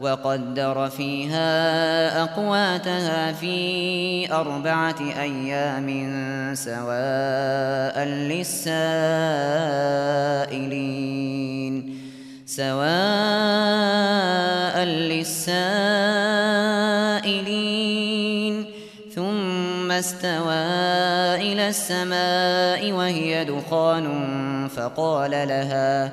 وقدر فيها أقواتها في أربعة أيام سواء للسائلين. سواء للسائلين. ثم استوى إلى السماء وهي دخان فقال لها فقال لها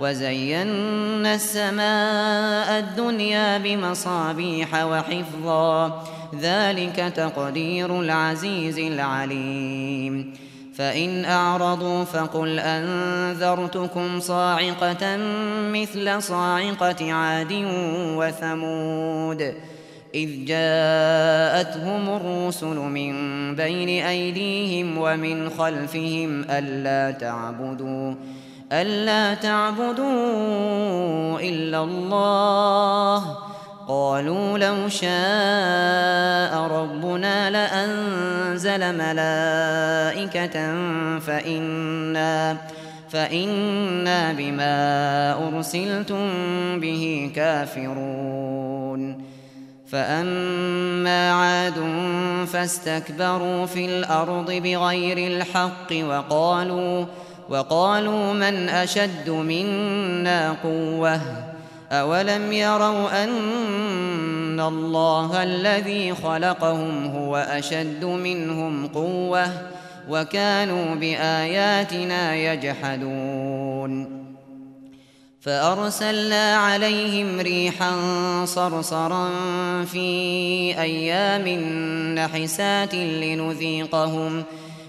وزينا السماء الدنيا بمصابيح وحفظا ذلك تقدير العزيز العليم. فإن أعرضوا فقل أنذرتكم صاعقة مثل صاعقة عاد وثمود إذ جاءتهم الرسل من بين أيديهم ومن خلفهم ألا تعبدوا ألا تعبدوا إلا الله قالوا لو شاء ربنا لأنزل ملائكة فإنا, فإنا بما أرسلتم به كافرون فأما عاد فاستكبروا في الأرض بغير الحق وقالوا وقالوا من أشد منا قوة؟ أولم يروا أن الله الذي خلقهم هو أشد منهم قوة وكانوا بآياتنا يجحدون؟ فأرسلنا عليهم ريحا صرصرا في أيام نحسات لنذيقهم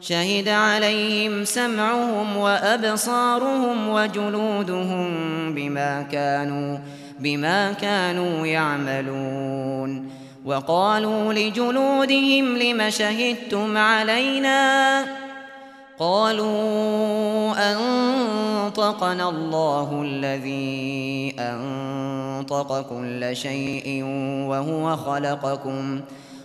شهد عليهم سمعهم وأبصارهم وجلودهم بما كانوا بما كانوا يعملون. وقالوا لجلودهم لم شهدتم علينا؟ قالوا أنطقنا الله الذي أنطق كل شيء وهو خلقكم. وقالوا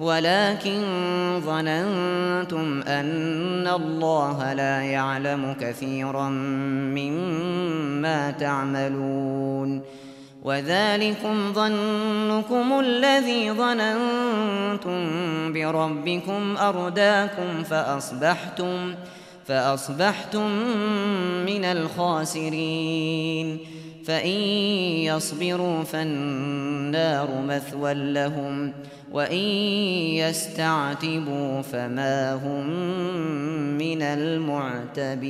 ولكن ظننتم أن الله لا يعلم كثيرا مما تعملون وذلكم ظنكم الذي ظننتم بربكم أرداكم فأصبحتم, فأصبحتم من الخاسرين فإن يصبروا فالنار مثوى لهم وإن يستعتبوا فما هم من المعتبين